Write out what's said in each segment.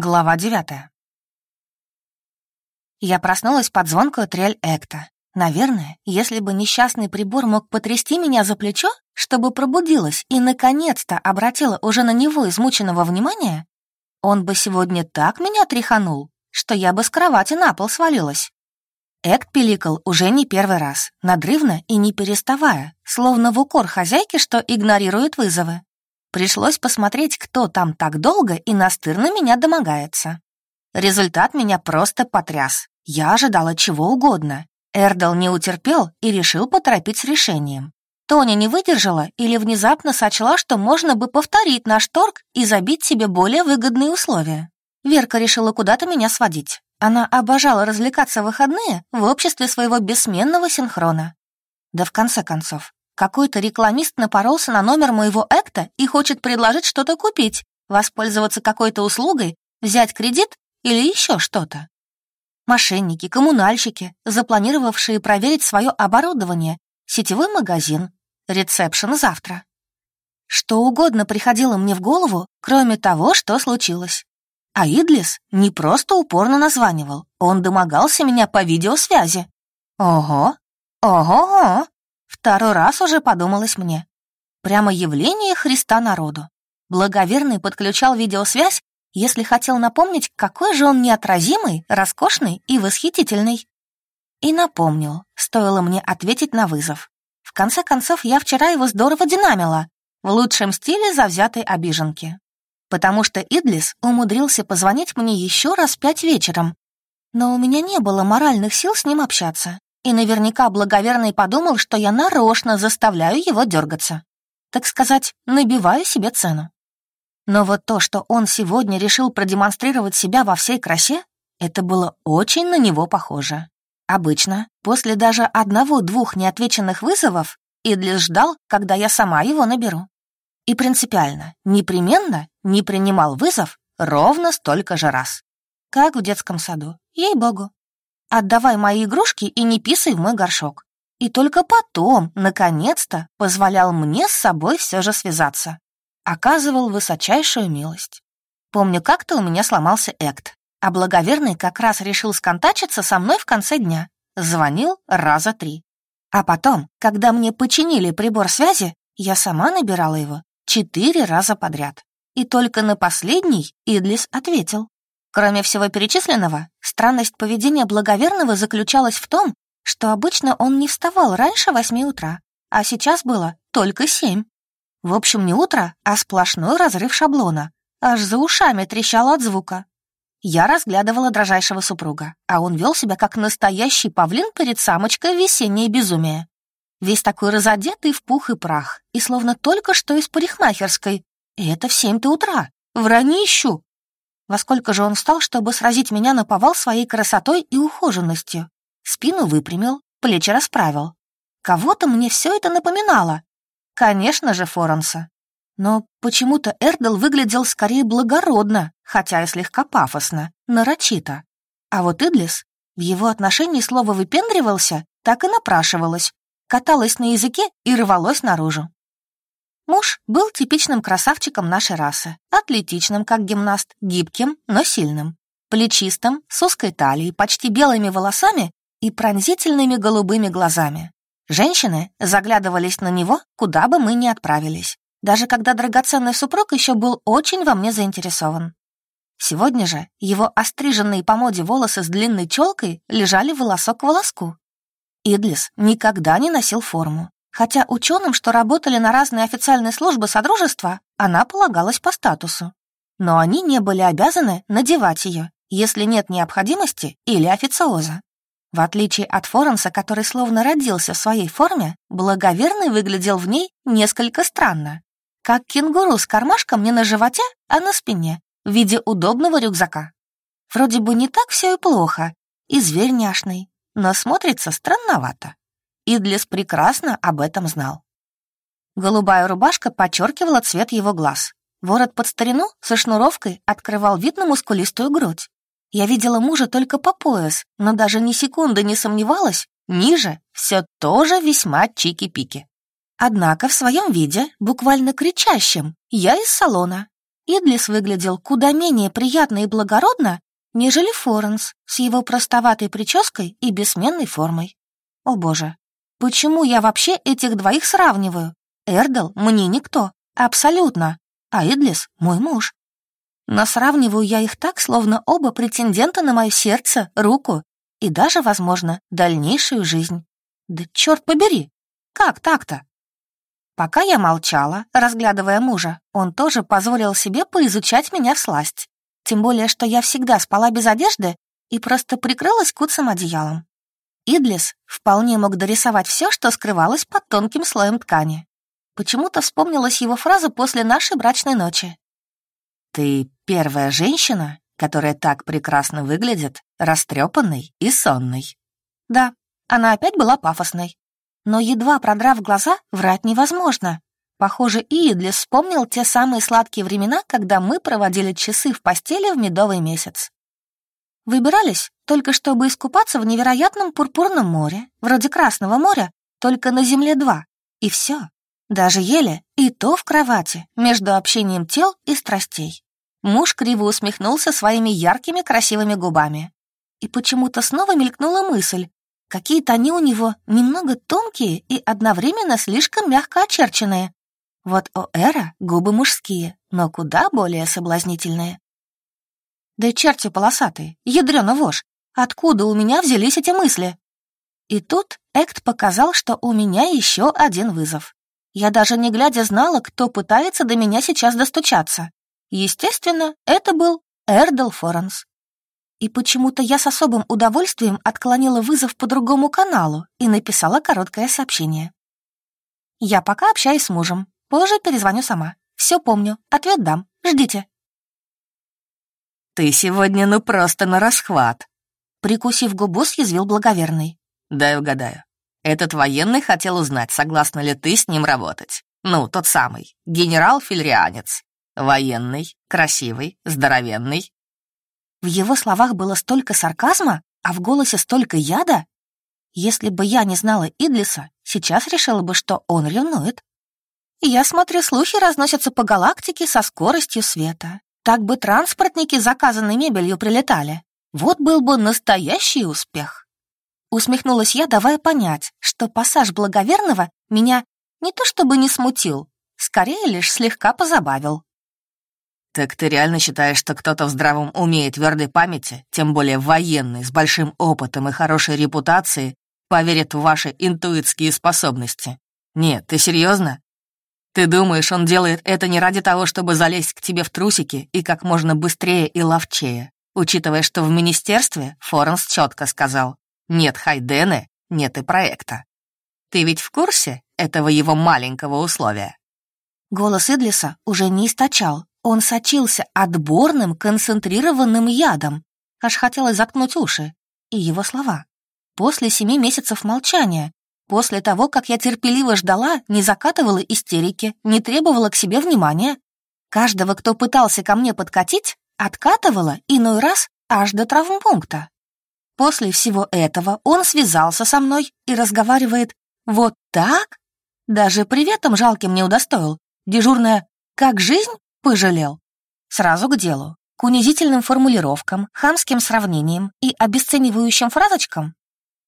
Глава девятая. Я проснулась под звонкую трель Экта. Наверное, если бы несчастный прибор мог потрясти меня за плечо, чтобы пробудилась и наконец-то обратила уже на него измученного внимания, он бы сегодня так меня тряханул, что я бы с кровати на пол свалилась. Экт пиликал уже не первый раз, надрывно и не переставая, словно в укор хозяйки, что игнорирует вызовы. Пришлось посмотреть, кто там так долго и настырно меня домогается. Результат меня просто потряс. Я ожидала чего угодно. Эрдл не утерпел и решил поторопить с решением. Тоня не выдержала или внезапно сочла, что можно бы повторить наш торг и забить себе более выгодные условия. Верка решила куда-то меня сводить. Она обожала развлекаться в выходные в обществе своего бессменного синхрона. Да в конце концов, какой-то рекламист напоролся на номер моего экта и хочет предложить что-то купить, воспользоваться какой-то услугой, взять кредит или еще что-то. Мошенники, коммунальщики, запланировавшие проверить свое оборудование, сетевой магазин, ресепшн завтра. Что угодно приходило мне в голову, кроме того, что случилось. А Идлис не просто упорно названивал, он домогался меня по видеосвязи. Ого, ого-го! Второй раз уже подумалось мне. Прямо явление Христа народу. Благоверный подключал видеосвязь, если хотел напомнить, какой же он неотразимый, роскошный и восхитительный. И напомнил, стоило мне ответить на вызов. В конце концов, я вчера его здорово динамила, в лучшем стиле завзятой обиженки. Потому что Идлис умудрился позвонить мне еще раз пять вечером. Но у меня не было моральных сил с ним общаться. И наверняка благоверный подумал, что я нарочно заставляю его дергаться. Так сказать, набиваю себе цену. Но вот то, что он сегодня решил продемонстрировать себя во всей красе, это было очень на него похоже. Обычно, после даже одного-двух неотвеченных вызовов, Идлис ждал, когда я сама его наберу. И принципиально, непременно не принимал вызов ровно столько же раз. Как в детском саду, ей-богу. Отдавай мои игрушки и не писай в мой горшок. И только потом, наконец-то, позволял мне с собой все же связаться. Оказывал высочайшую милость. Помню, как-то у меня сломался экт, а благоверный как раз решил сконтачиться со мной в конце дня. Звонил раза три. А потом, когда мне починили прибор связи, я сама набирала его четыре раза подряд. И только на последний Идлис ответил. Кроме всего перечисленного, странность поведения благоверного заключалась в том, что обычно он не вставал раньше восьми утра, а сейчас было только семь. В общем, не утро, а сплошной разрыв шаблона. Аж за ушами трещало от звука. Я разглядывала дрожайшего супруга, а он вел себя как настоящий павлин перед самочкой весеннее безумие. Весь такой разодетый в пух и прах, и словно только что из парикмахерской. И это в семь-то утра. Вранищу! Во сколько же он встал, чтобы сразить меня на повал своей красотой и ухоженностью? Спину выпрямил, плечи расправил. Кого-то мне все это напоминало. Конечно же, Форенса. Но почему-то Эрдл выглядел скорее благородно, хотя и слегка пафосно, нарочито. А вот Идлис, в его отношении слово «выпендривался» так и напрашивалось, каталось на языке и рвалось наружу. Муж был типичным красавчиком нашей расы, атлетичным, как гимнаст, гибким, но сильным, плечистым, с узкой талией, почти белыми волосами и пронзительными голубыми глазами. Женщины заглядывались на него, куда бы мы ни отправились, даже когда драгоценный супруг еще был очень во мне заинтересован. Сегодня же его остриженные по моде волосы с длинной челкой лежали волосок к волоску. Идлис никогда не носил форму, хотя ученым, что работали на разные официальные службы Содружества, она полагалась по статусу. Но они не были обязаны надевать ее, если нет необходимости или официоза. В отличие от Форенса, который словно родился в своей форме, благоверный выглядел в ней несколько странно. Как кенгуру с кармашком не на животе, а на спине, в виде удобного рюкзака. Вроде бы не так все и плохо, и зверь няшный, но смотрится странновато. Идлис прекрасно об этом знал. Голубая рубашка подчеркивала цвет его глаз. Ворот под старину со шнуровкой открывал вид на мускулистую грудь. Я видела мужа только по пояс, но даже ни секунды не сомневалась, ниже все тоже весьма чики-пики. Однако в своем виде, буквально кричащем, я из салона. Идлис выглядел куда менее приятно и благородно, нежели Форенс с его простоватой прической и бессменной формой. О боже, почему я вообще этих двоих сравниваю? Эрдл мне никто, абсолютно, а Идлис — мой муж. Но сравниваю я их так, словно оба претендента на мое сердце, руку и даже, возможно, дальнейшую жизнь. Да черт побери, как так-то? Пока я молчала, разглядывая мужа, он тоже позволил себе поизучать меня в сласть. Тем более, что я всегда спала без одежды и просто прикрылась куцым одеялом. Идлис вполне мог дорисовать все, что скрывалось под тонким слоем ткани. Почему-то вспомнилась его фраза после нашей брачной ночи. «Ты первая женщина, которая так прекрасно выглядит, растрепанной и сонной». Да, она опять была пафосной. Но едва продрав глаза, врать невозможно. Похоже, Иидлис вспомнил те самые сладкие времена, когда мы проводили часы в постели в медовый месяц. Выбирались только чтобы искупаться в невероятном пурпурном море, вроде Красного моря, только на Земле два. И все. Даже ели, и то в кровати, между общением тел и страстей. Муж криво усмехнулся своими яркими красивыми губами. И почему-то снова мелькнула мысль. Какие-то они у него немного тонкие и одновременно слишком мягко очерченные. Вот у Эра губы мужские, но куда более соблазнительные. Да черти полосатые, ядрёна вошь, откуда у меня взялись эти мысли? И тут Экт показал, что у меня еще один вызов. Я даже не глядя знала, кто пытается до меня сейчас достучаться. Естественно, это был Эрдл Форенс. И почему-то я с особым удовольствием отклонила вызов по другому каналу и написала короткое сообщение. «Я пока общаюсь с мужем. Позже перезвоню сама. Все помню. Ответ дам. Ждите». «Ты сегодня ну просто на расхват», — прикусив губу, съязвил благоверный. «Дай угадаю. Этот военный хотел узнать, согласна ли ты с ним работать. Ну, тот самый, генерал-фельрианец. Военный, красивый, здоровенный. В его словах было столько сарказма, а в голосе столько яда. Если бы я не знала Идлиса, сейчас решила бы, что он ревнует. Я смотрю, слухи разносятся по галактике со скоростью света. Так бы транспортники заказанной мебелью прилетали. Вот был бы настоящий успех. Усмехнулась я, давая понять, что пассаж благоверного меня не то чтобы не смутил, скорее лишь слегка позабавил. «Так ты реально считаешь, что кто-то в здравом уме и твердой памяти, тем более военный, с большим опытом и хорошей репутацией, поверит в ваши интуитские способности? Нет, ты серьезно? Ты думаешь, он делает это не ради того, чтобы залезть к тебе в трусики и как можно быстрее и ловчее, учитывая, что в министерстве Форенс четко сказал «нет Хайдены, нет и проекта». Ты ведь в курсе этого его маленького условия?» Голос Идлиса уже не источал, он сочился отборным концентрированным ядом. Аж хотелось заткнуть уши. И его слова. После семи месяцев молчания, после того, как я терпеливо ждала, не закатывала истерики, не требовала к себе внимания, каждого, кто пытался ко мне подкатить, откатывала иной раз аж до травмпункта. После всего этого он связался со мной и разговаривает «Вот так?» Даже приветом жалким не удостоил. Дежурная «Как жизнь?» Пожалел. Сразу к делу. К унизительным формулировкам, хамским сравнениям и обесценивающим фразочкам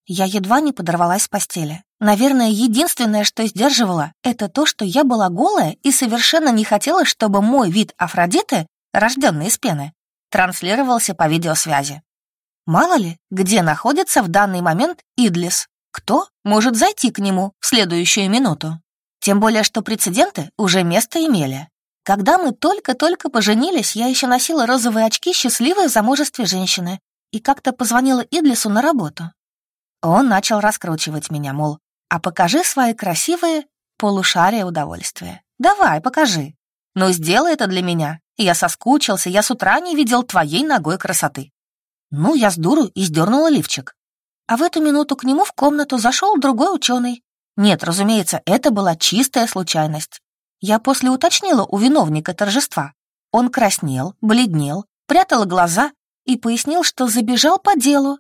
я едва не подорвалась с постели. Наверное, единственное, что сдерживало, это то, что я была голая и совершенно не хотела, чтобы мой вид Афродиты, рожденный из пены, транслировался по видеосвязи. Мало ли, где находится в данный момент Идлис, кто может зайти к нему в следующую минуту. Тем более, что прецеденты уже место имели. Когда мы только-только поженились, я еще носила розовые очки счастливой в замужестве женщины и как-то позвонила Идлису на работу. Он начал раскручивать меня, мол, а покажи свои красивые полушария удовольствия. Давай, покажи. Но сделай это для меня. Я соскучился, я с утра не видел твоей ногой красоты. Ну, я с дуру и сдернула лифчик. А в эту минуту к нему в комнату зашел другой ученый. Нет, разумеется, это была чистая случайность. Я после уточнила у виновника торжества. Он краснел, бледнел, прятал глаза и пояснил, что забежал по делу.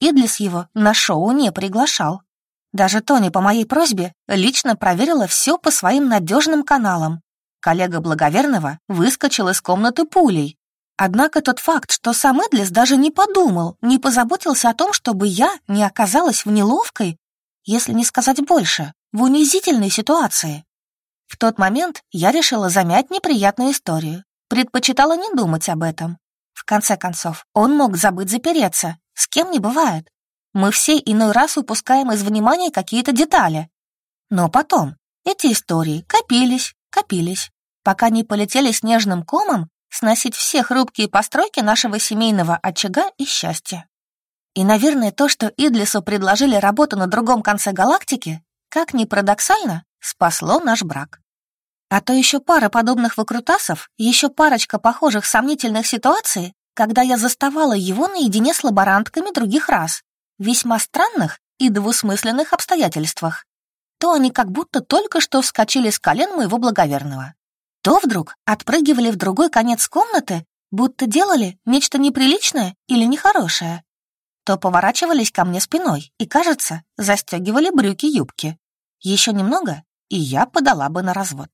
Идлис его на шоу не приглашал. Даже Тони по моей просьбе лично проверила все по своим надежным каналам. коллега Благоверного выскочил из комнаты пулей. Однако тот факт, что сам Эдлис даже не подумал, не позаботился о том, чтобы я не оказалась в неловкой, если не сказать больше, в унизительной ситуации. В тот момент я решила замять неприятную историю, предпочитала не думать об этом. В конце концов, он мог забыть запереться, с кем не бывает. Мы все иной раз упускаем из внимания какие-то детали. Но потом эти истории копились, копились, пока не полетели снежным комом сносить все хрупкие постройки нашего семейного очага и счастья. И, наверное, то, что Идлису предложили работу на другом конце галактики, как ни парадоксально, спасло наш брак. А то еще пара подобных выкрутасов, еще парочка похожих сомнительных ситуаций, когда я заставала его наедине с лаборантками других рас, весьма странных и двусмысленных обстоятельствах. То они как будто только что вскочили с колен моего благоверного, то вдруг отпрыгивали в другой конец комнаты, будто делали нечто неприличное или нехорошее, то поворачивались ко мне спиной и, кажется, застегивали брюки-юбки. Еще немного, и я подала бы на развод.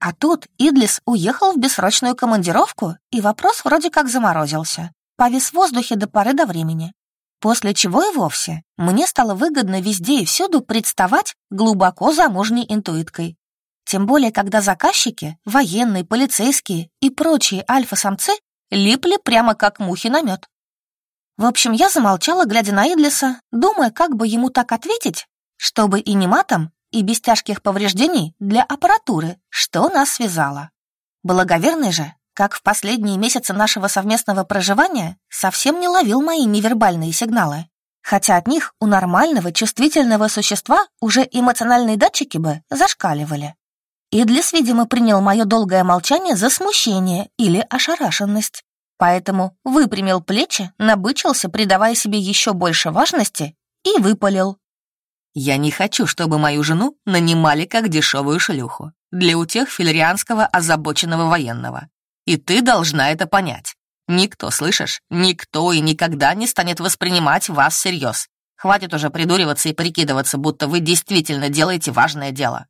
А тут Идлис уехал в бессрочную командировку, и вопрос вроде как заморозился, повис в воздухе до поры до времени. После чего и вовсе мне стало выгодно везде и всюду представать глубоко замужней интуиткой. Тем более, когда заказчики, военные, полицейские и прочие альфа-самцы липли прямо как мухи на мед. В общем, я замолчала, глядя на Идлиса, думая, как бы ему так ответить, чтобы и не матом, и без тяжких повреждений для аппаратуры, что нас связало. Благоверный же, как в последние месяцы нашего совместного проживания, совсем не ловил мои невербальные сигналы. Хотя от них у нормального, чувствительного существа уже эмоциональные датчики бы зашкаливали. Идлис, видимо, принял мое долгое молчание за смущение или ошарашенность. Поэтому выпрямил плечи, набычился, придавая себе еще больше важности, и выпалил. «Я не хочу, чтобы мою жену нанимали как дешевую шлюху для утех филерианского озабоченного военного. И ты должна это понять. Никто, слышишь, никто и никогда не станет воспринимать вас всерьез. Хватит уже придуриваться и прикидываться, будто вы действительно делаете важное дело.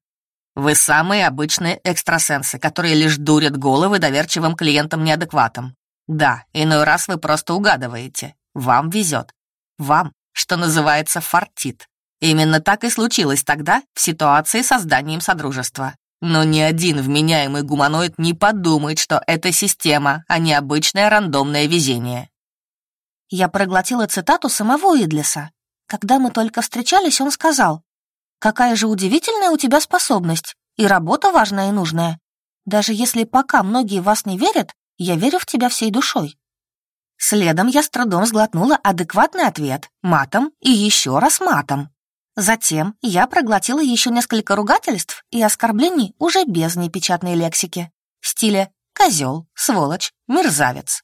Вы самые обычные экстрасенсы, которые лишь дурят головы доверчивым клиентам-неадекватам. Да, иной раз вы просто угадываете. Вам везет. Вам, что называется, фартит. Именно так и случилось тогда в ситуации с созданием Содружества. Но ни один вменяемый гуманоид не подумает, что это система, а не обычное рандомное везение. Я проглотила цитату самого Идлиса. Когда мы только встречались, он сказал, «Какая же удивительная у тебя способность, и работа важная и нужная. Даже если пока многие вас не верят, я верю в тебя всей душой». Следом я с трудом сглотнула адекватный ответ матом и еще раз матом. Затем я проглотила еще несколько ругательств и оскорблений уже без непечатной лексики в стиле «козел», «сволочь», «мерзавец».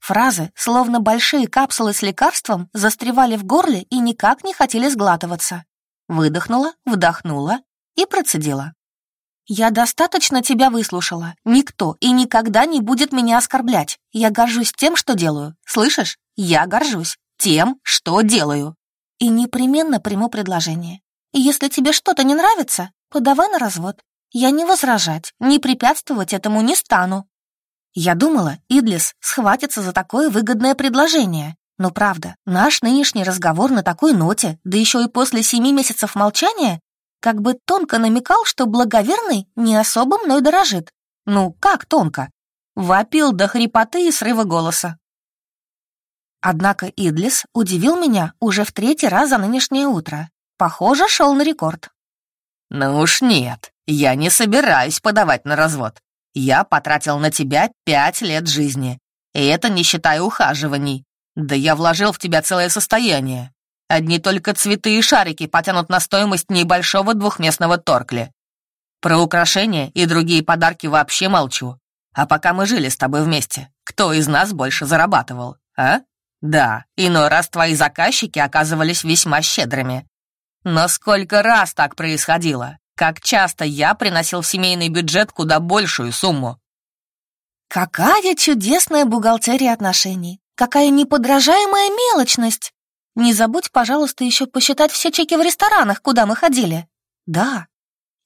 Фразы, словно большие капсулы с лекарством, застревали в горле и никак не хотели сглатываться. Выдохнула, вдохнула и процедила. «Я достаточно тебя выслушала. Никто и никогда не будет меня оскорблять. Я горжусь тем, что делаю. Слышишь? Я горжусь тем, что делаю. И непременно приму предложение. И если тебе что-то не нравится, подавай на развод. Я не возражать, не препятствовать этому не стану». Я думала, Идлис схватится за такое выгодное предложение. Но правда, наш нынешний разговор на такой ноте, да еще и после семи месяцев молчания, как бы тонко намекал, что благоверный не особо мной дорожит. Ну, как тонко? Вопил до хрипоты и срыва голоса. Однако Идлис удивил меня уже в третий раз за нынешнее утро. Похоже, шел на рекорд. «Ну уж нет, я не собираюсь подавать на развод. Я потратил на тебя пять лет жизни, и это не считая ухаживаний. Да я вложил в тебя целое состояние. Одни только цветы и шарики потянут на стоимость небольшого двухместного торкли. Про украшения и другие подарки вообще молчу. А пока мы жили с тобой вместе, кто из нас больше зарабатывал, а? Да, иной раз твои заказчики оказывались весьма щедрыми. Но сколько раз так происходило? Как часто я приносил в семейный бюджет куда большую сумму? Какая чудесная бухгалтерия отношений! Какая неподражаемая мелочность! Не забудь, пожалуйста, еще посчитать все чеки в ресторанах, куда мы ходили. Да.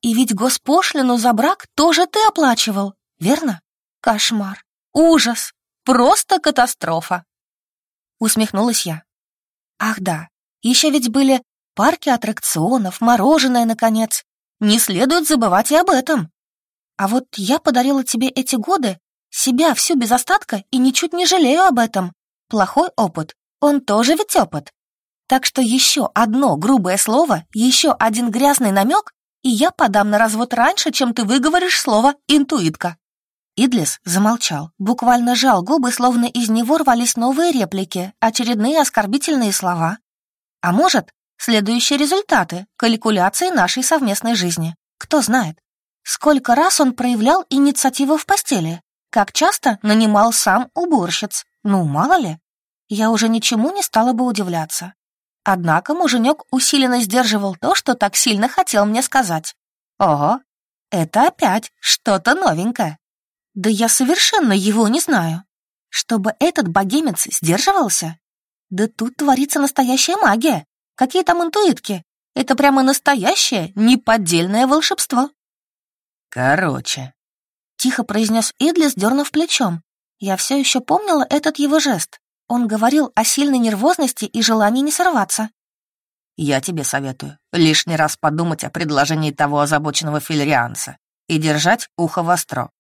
И ведь госпошлину за брак тоже ты оплачивал, верно? Кошмар, ужас, просто катастрофа. Усмехнулась я. Ах да, еще ведь были парки аттракционов, мороженое, наконец. Не следует забывать и об этом. А вот я подарила тебе эти годы, себя всю без остатка и ничуть не жалею об этом. Плохой опыт, он тоже ведь опыт. Так что еще одно грубое слово, еще один грязный намек, и я подам на развод раньше, чем ты выговоришь слово «интуитка». Идлис замолчал, буквально жал губы, словно из него рвались новые реплики, очередные оскорбительные слова. А может, следующие результаты, калькуляции нашей совместной жизни. Кто знает. Сколько раз он проявлял инициативу в постели? Как часто нанимал сам уборщиц? Ну, мало ли. Я уже ничему не стала бы удивляться. Однако муженек усиленно сдерживал то, что так сильно хотел мне сказать. Ого, это опять что-то новенькое. Да я совершенно его не знаю. Чтобы этот богемец сдерживался? Да тут творится настоящая магия. Какие там интуитки? Это прямо настоящее, неподдельное волшебство. Короче. Тихо произнес Идлис, дернув плечом. Я все еще помнила этот его жест. Он говорил о сильной нервозности и желании не сорваться. «Я тебе советую лишний раз подумать о предложении того озабоченного филерианца и держать ухо востро.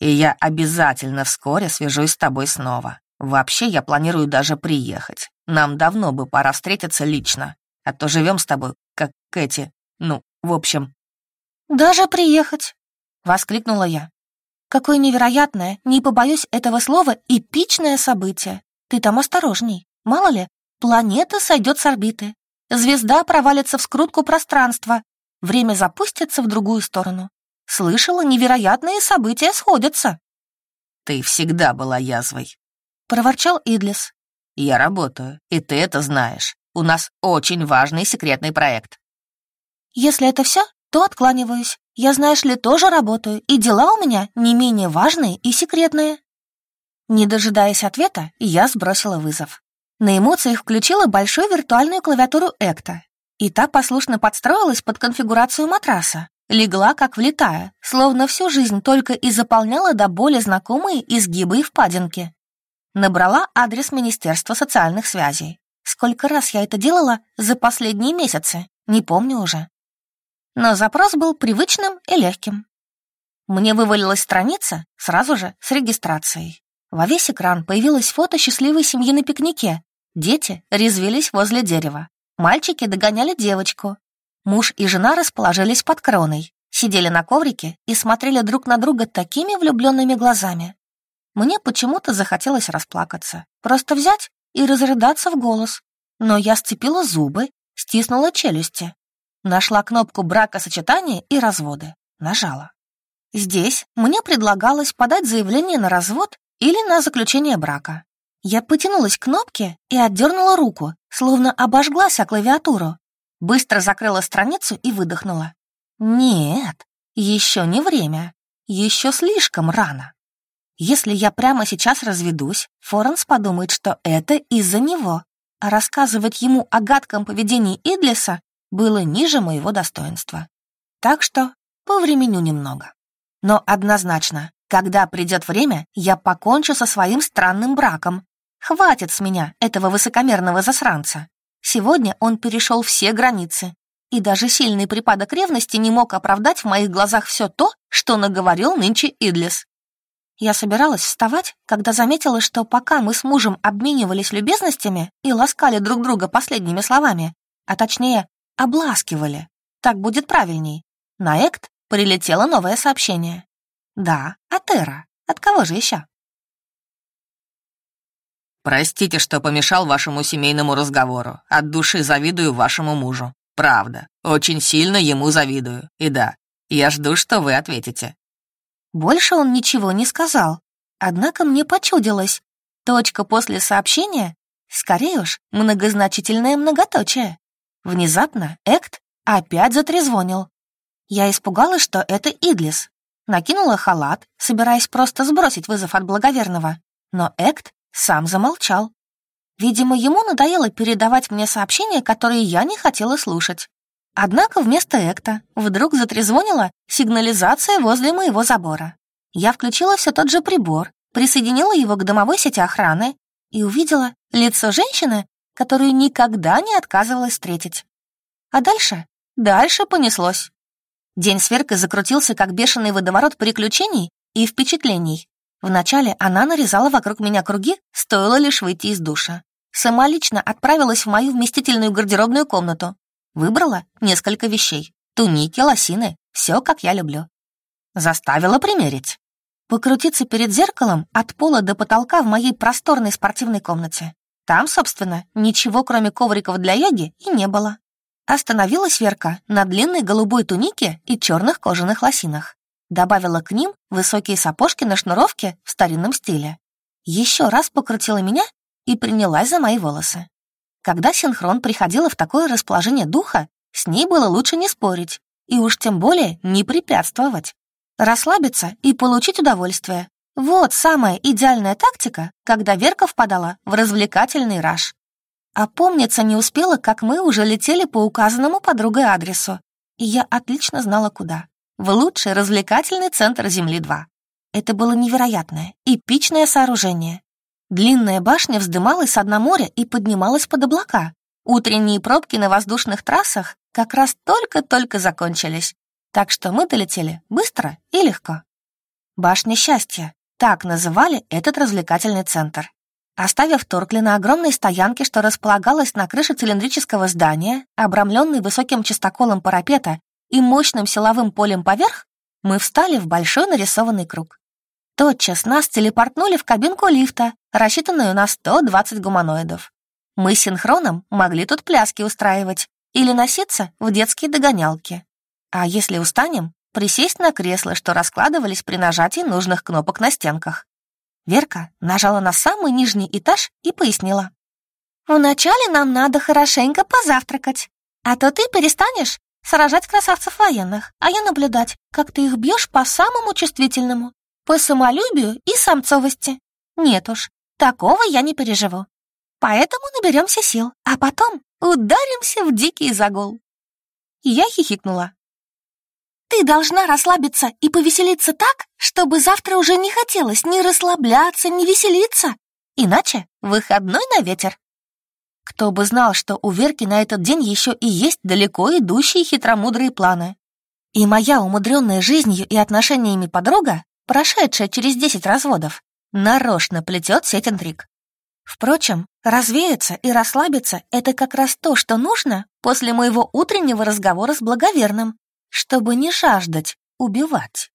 И я обязательно вскоре свяжусь с тобой снова. Вообще, я планирую даже приехать. Нам давно бы пора встретиться лично, а то живем с тобой, как Кэти. Ну, в общем...» «Даже приехать!» — воскликнула я. «Какое невероятное, не побоюсь этого слова, эпичное событие. Ты там осторожней. Мало ли, планета сойдет с орбиты. Звезда провалится в скрутку пространства. Время запустится в другую сторону. Слышала, невероятные события сходятся. «Ты всегда была язвой», — проворчал Идлис. «Я работаю, и ты это знаешь. У нас очень важный секретный проект». «Если это все, то откланиваюсь. Я, знаешь ли, тоже работаю, и дела у меня не менее важные и секретные». Не дожидаясь ответа, я сбросила вызов. На эмоциях включила большую виртуальную клавиатуру Экта, и та послушно подстроилась под конфигурацию матраса, легла как влетая, словно всю жизнь только и заполняла до боли знакомые изгибы и впадинки. Набрала адрес Министерства социальных связей. Сколько раз я это делала за последние месяцы, не помню уже. Но запрос был привычным и легким. Мне вывалилась страница сразу же с регистрацией. Во весь экран появилось фото счастливой семьи на пикнике. Дети резвились возле дерева. Мальчики догоняли девочку. Муж и жена расположились под кроной, сидели на коврике и смотрели друг на друга такими влюбленными глазами. Мне почему-то захотелось расплакаться, просто взять и разрыдаться в голос. Но я сцепила зубы, стиснула челюсти. Нашла кнопку бракосочетания и разводы. Нажала. Здесь мне предлагалось подать заявление на развод или на заключение брака. Я потянулась к кнопке и отдернула руку, словно обожглась о клавиатуру. Быстро закрыла страницу и выдохнула. Нет, еще не время, еще слишком рано. Если я прямо сейчас разведусь, Форенс подумает, что это из-за него, а рассказывать ему о гадком поведении Идлиса было ниже моего достоинства. Так что повременю немного. Но однозначно, когда придет время, я покончу со своим странным браком. Хватит с меня этого высокомерного засранца. Сегодня он перешел все границы. И даже сильный припадок ревности не мог оправдать в моих глазах все то, что наговорил нынче Идлис. Я собиралась вставать, когда заметила, что пока мы с мужем обменивались любезностями и ласкали друг друга последними словами, а точнее, обласкивали, так будет правильней, на Экт прилетело новое сообщение. Да, от Эра. От кого же еще? Простите, что помешал вашему семейному разговору. От души завидую вашему мужу. Правда, очень сильно ему завидую. И да, я жду, что вы ответите. Больше он ничего не сказал. Однако мне почудилось. Точка после сообщения, скорее уж, многозначительное многоточие. Внезапно Экт опять затрезвонил. Я испугалась, что это Идлис, накинула халат, собираясь просто сбросить вызов от благоверного, но Экт сам замолчал. Видимо, ему надоело передавать мне сообщения, которые я не хотела слушать. Однако вместо Экта вдруг затрезвонила сигнализация возле моего забора. Я включила все тот же прибор, присоединила его к домовой сети охраны и увидела лицо женщины, которую никогда не отказывалась встретить. А дальше? Дальше понеслось. День сверка закрутился, как бешеный водоворот приключений и впечатлений. Вначале она нарезала вокруг меня круги, стоило лишь выйти из душа. Сама лично отправилась в мою вместительную гардеробную комнату. Выбрала несколько вещей. Туники, лосины, все, как я люблю. Заставила примерить. Покрутиться перед зеркалом от пола до потолка в моей просторной спортивной комнате. Там, собственно, ничего, кроме ковриков для йоги, и не было. Остановилась Верка на длинной голубой тунике и черных кожаных лосинах. Добавила к ним высокие сапожки на шнуровке в старинном стиле. Еще раз покрутила меня и принялась за мои волосы. Когда синхрон приходила в такое расположение духа, с ней было лучше не спорить и уж тем более не препятствовать. Расслабиться и получить удовольствие. Вот самая идеальная тактика, когда Верка впадала в развлекательный раж. А помниться не успела, как мы уже летели по указанному подругой адресу, и я отлично знала, куда в лучший развлекательный центр Земли-2. Это было невероятное, эпичное сооружение. Длинная башня вздымалась с дна моря и поднималась под облака. Утренние пробки на воздушных трассах как раз только-только закончились, так что мы долетели быстро и легко. Башня счастья, так называли этот развлекательный центр. Оставив Торкли на огромной стоянке, что располагалась на крыше цилиндрического здания, обрамленной высоким чистоколом парапета и мощным силовым полем поверх, мы встали в большой нарисованный круг. Тотчас нас телепортнули в кабинку лифта, рассчитанную на 120 гуманоидов. Мы синхроном могли тут пляски устраивать или носиться в детские догонялки. А если устанем, присесть на кресло, что раскладывались при нажатии нужных кнопок на стенках. Верка нажала на самый нижний этаж и пояснила. «Вначале нам надо хорошенько позавтракать, а то ты перестанешь Сражать красавцев военных, а я наблюдать, как ты их бьешь по самому чувствительному, по самолюбию и самцовости. Нет уж, такого я не переживу. Поэтому наберемся сил, а потом ударимся в дикий загул. Я хихикнула. Ты должна расслабиться и повеселиться так, чтобы завтра уже не хотелось ни расслабляться, ни веселиться. Иначе выходной на ветер. Кто бы знал, что у Верки на этот день еще и есть далеко идущие хитромудрые планы. И моя умудренная жизнью и отношениями подруга, прошедшая через десять разводов, нарочно плетет сеть интриг. Впрочем, развеяться и расслабиться — это как раз то, что нужно после моего утреннего разговора с благоверным, чтобы не жаждать убивать.